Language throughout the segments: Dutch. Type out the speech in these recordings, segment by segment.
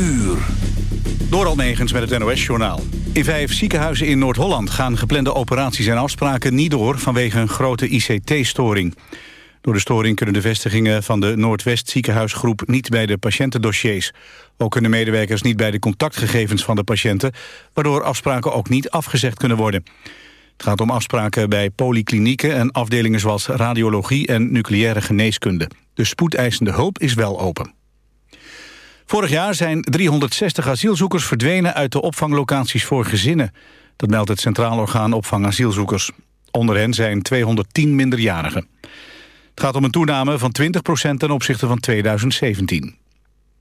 uur. Door Almegens met het NOS-journaal. In vijf ziekenhuizen in Noord-Holland gaan geplande operaties en afspraken niet door vanwege een grote ICT-storing. Door de storing kunnen de vestigingen van de Noordwest ziekenhuisgroep niet bij de patiëntendossiers. Ook kunnen medewerkers niet bij de contactgegevens van de patiënten, waardoor afspraken ook niet afgezegd kunnen worden. Het gaat om afspraken bij polyklinieken en afdelingen zoals radiologie en nucleaire geneeskunde. De spoedeisende hulp is wel open. Vorig jaar zijn 360 asielzoekers verdwenen uit de opvanglocaties voor gezinnen. Dat meldt het Centraal Orgaan Opvang Asielzoekers. Onder hen zijn 210 minderjarigen. Het gaat om een toename van 20% ten opzichte van 2017.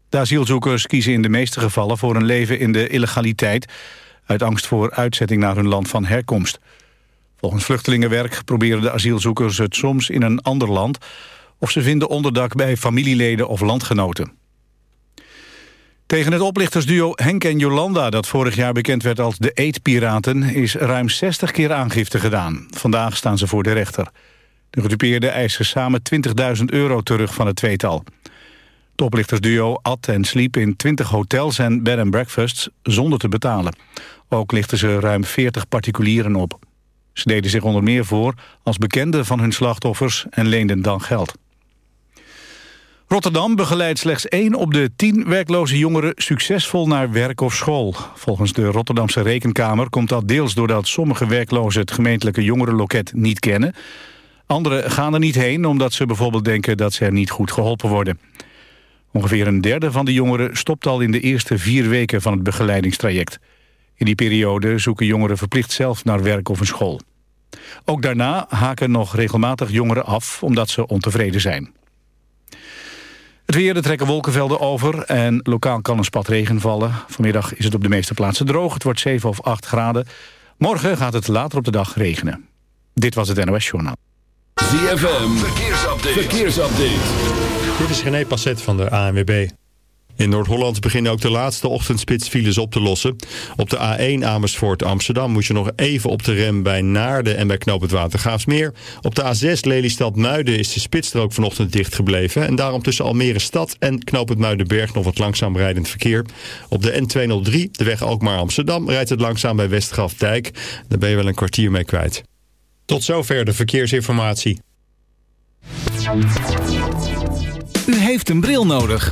De asielzoekers kiezen in de meeste gevallen voor een leven in de illegaliteit... uit angst voor uitzetting naar hun land van herkomst. Volgens Vluchtelingenwerk proberen de asielzoekers het soms in een ander land... of ze vinden onderdak bij familieleden of landgenoten. Tegen het oplichtersduo Henk en Jolanda... dat vorig jaar bekend werd als de eetpiraten... is ruim 60 keer aangifte gedaan. Vandaag staan ze voor de rechter. De gedupeerden eisen samen 20.000 euro terug van het tweetal. Het oplichtersduo at en sliep in 20 hotels en bed and breakfasts zonder te betalen. Ook lichten ze ruim 40 particulieren op. Ze deden zich onder meer voor als bekende van hun slachtoffers en leenden dan geld. Rotterdam begeleidt slechts één op de tien werkloze jongeren succesvol naar werk of school. Volgens de Rotterdamse Rekenkamer komt dat deels doordat sommige werklozen het gemeentelijke jongerenloket niet kennen. Anderen gaan er niet heen omdat ze bijvoorbeeld denken dat ze er niet goed geholpen worden. Ongeveer een derde van de jongeren stopt al in de eerste vier weken van het begeleidingstraject. In die periode zoeken jongeren verplicht zelf naar werk of een school. Ook daarna haken nog regelmatig jongeren af omdat ze ontevreden zijn. Het weer, er trekken wolkenvelden over en lokaal kan een spat regen vallen. Vanmiddag is het op de meeste plaatsen droog. Het wordt 7 of 8 graden. Morgen gaat het later op de dag regenen. Dit was het NOS Journaal. ZFM, verkeersupdate. verkeersupdate. Dit is René Passet van de ANWB. In Noord-Holland beginnen ook de laatste ochtendspitsfiles op te lossen. Op de A1 Amersfoort Amsterdam moet je nog even op de rem bij Naarden en bij Knoop het Watergaafsmeer. Op de A6 Lelystad Muiden is de spitsstrook vanochtend dicht gebleven. En daarom tussen Almere Stad en Knoop het Muidenberg nog wat langzaam rijdend verkeer. Op de N203, de weg Alkmaar Amsterdam, rijdt het langzaam bij Westgrafdijk. Daar ben je wel een kwartier mee kwijt. Tot zover de verkeersinformatie. U heeft een bril nodig.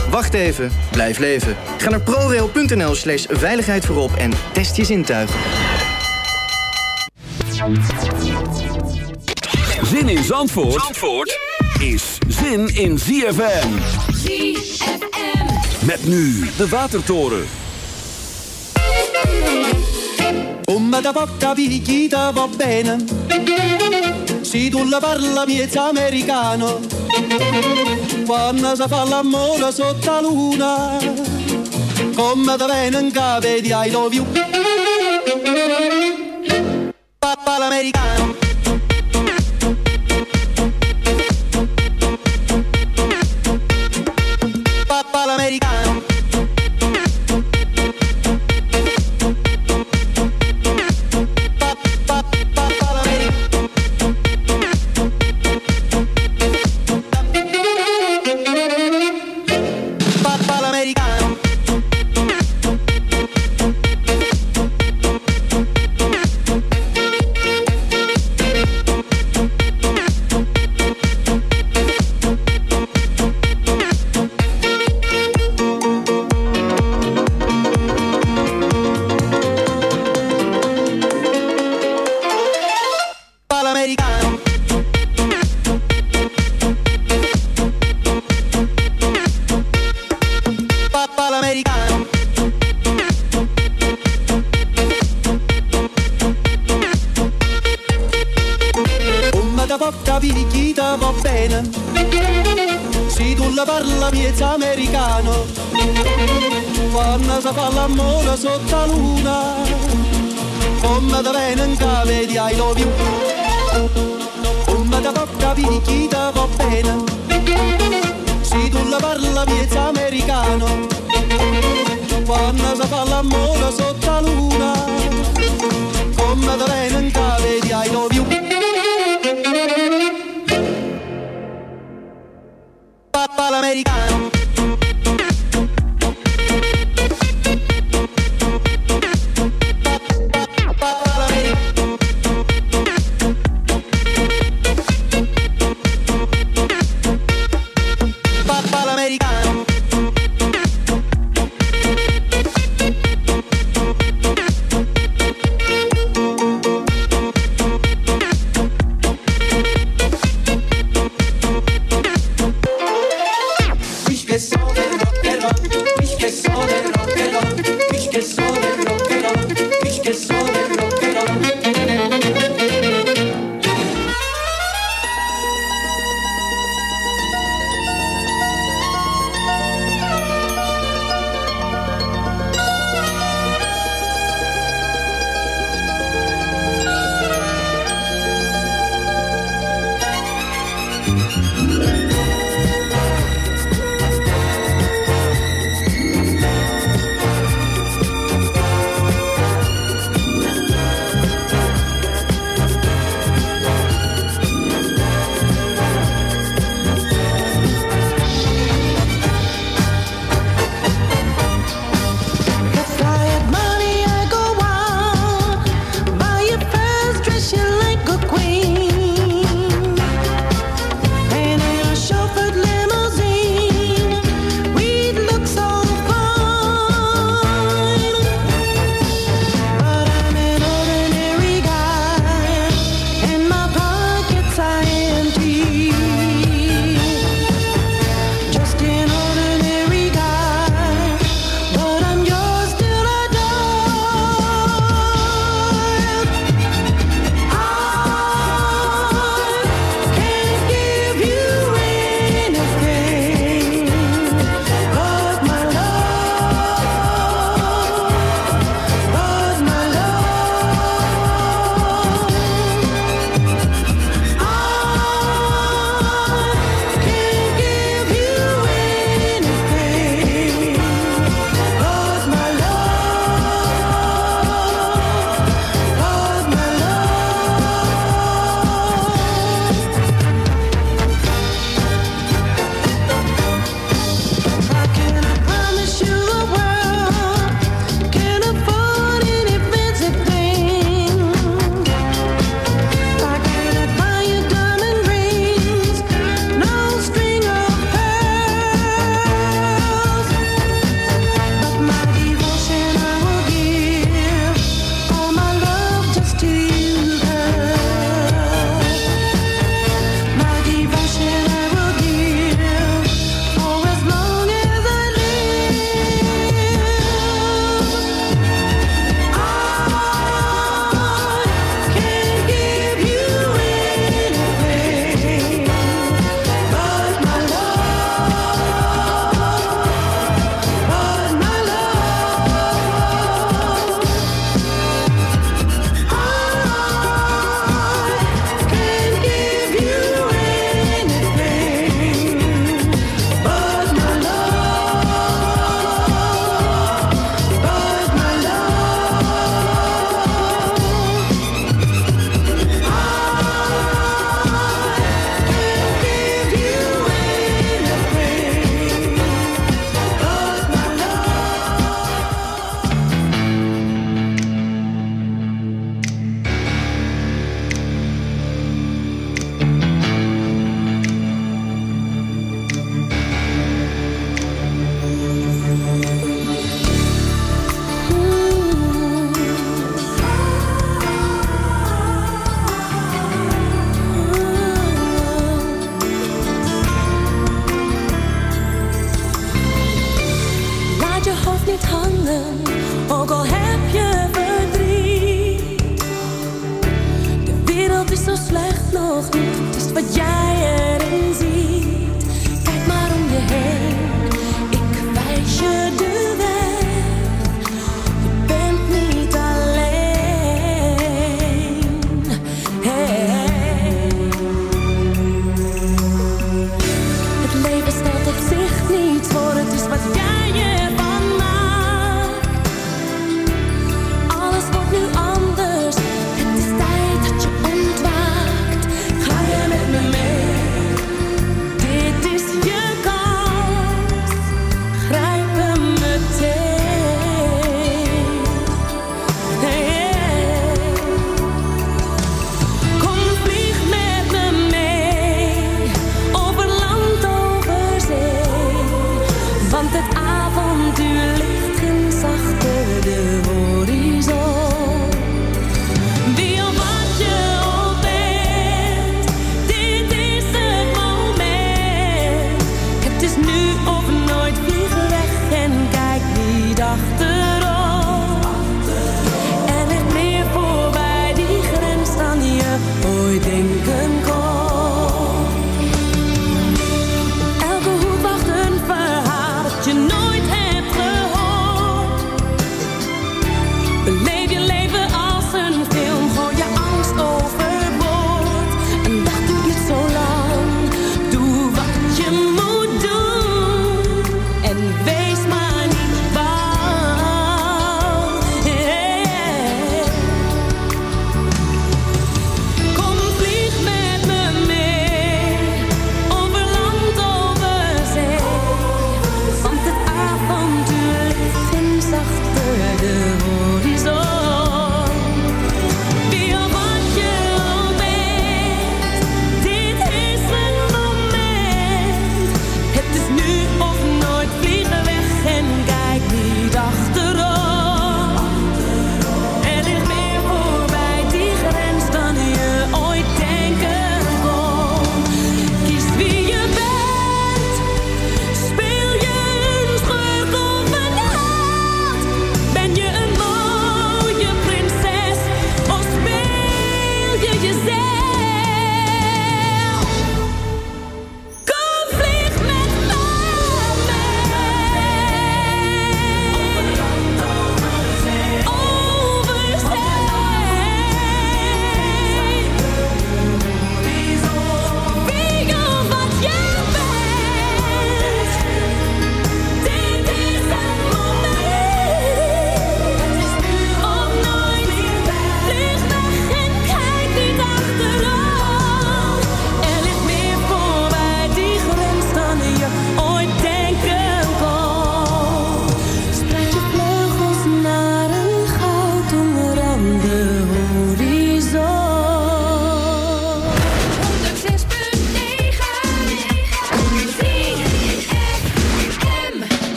Wacht even, blijf leven. Ga naar prorail.nl slash veiligheid voorop en test je zintuigen. Zin in Zandvoort, Zandvoort is zin in ZFM. ZFM. Met nu de Watertoren. Come da porta picchita va bene Se tu la parla miezza americano Quando si fa l'amore sotto la luna Come da bene in di I love you. Papà l'americano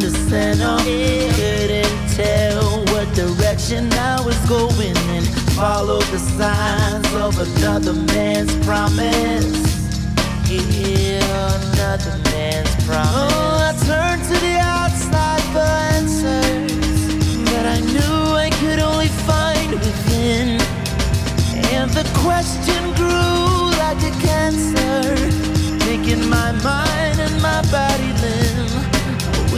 The center. Couldn't tell what direction I was going and followed the signs of another man's promise. Yeah, another man's promise. Oh, I turned to the outside for answers that I knew I could only find within. And the question grew like a cancer, making my mind and my body limb.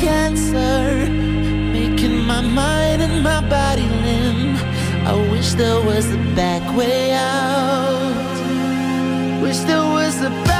cancer, making my mind and my body limp. I wish there was a back way out. Wish there was a back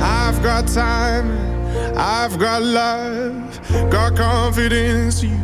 I've got time, I've got love, got confidence. You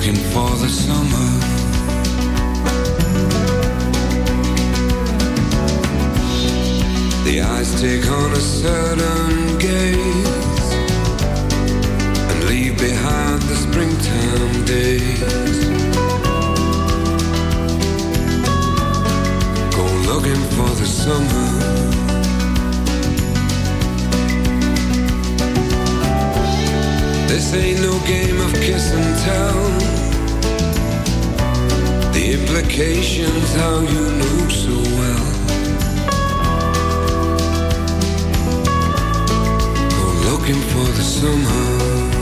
Looking for the summer. The eyes take on a certain gaze and leave behind the springtime days. Go looking for the summer. This ain't no game of kiss and tell. The implications, how you knew so well. Go looking for the summer.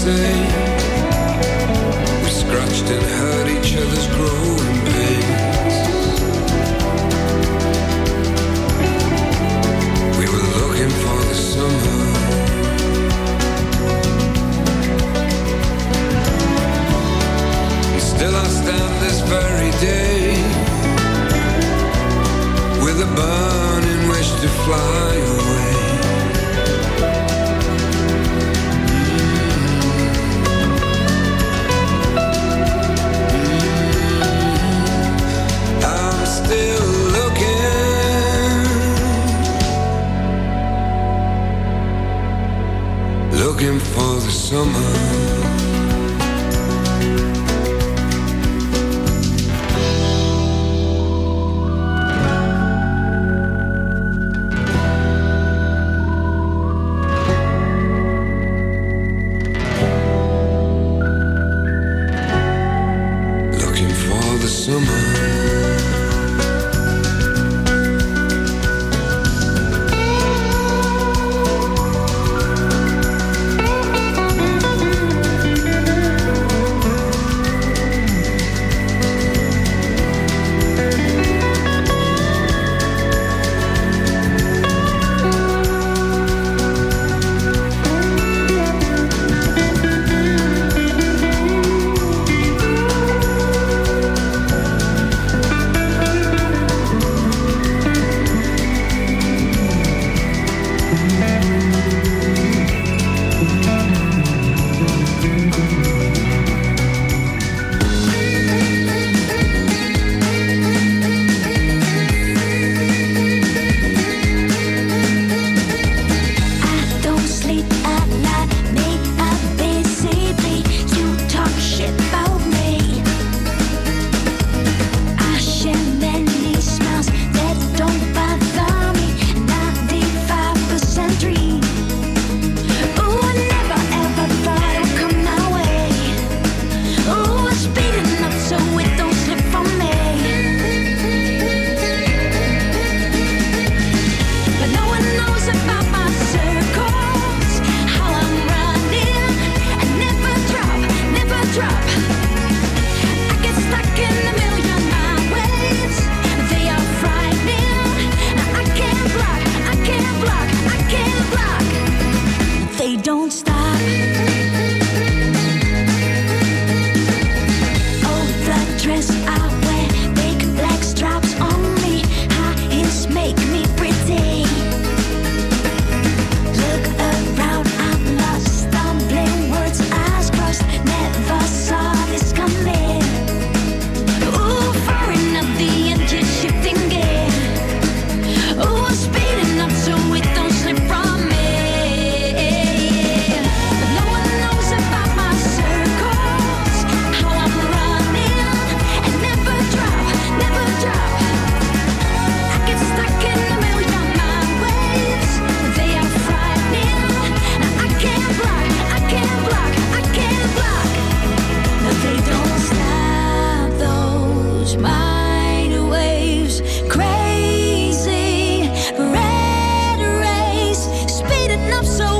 Same We scratched and hurt each other's growing love so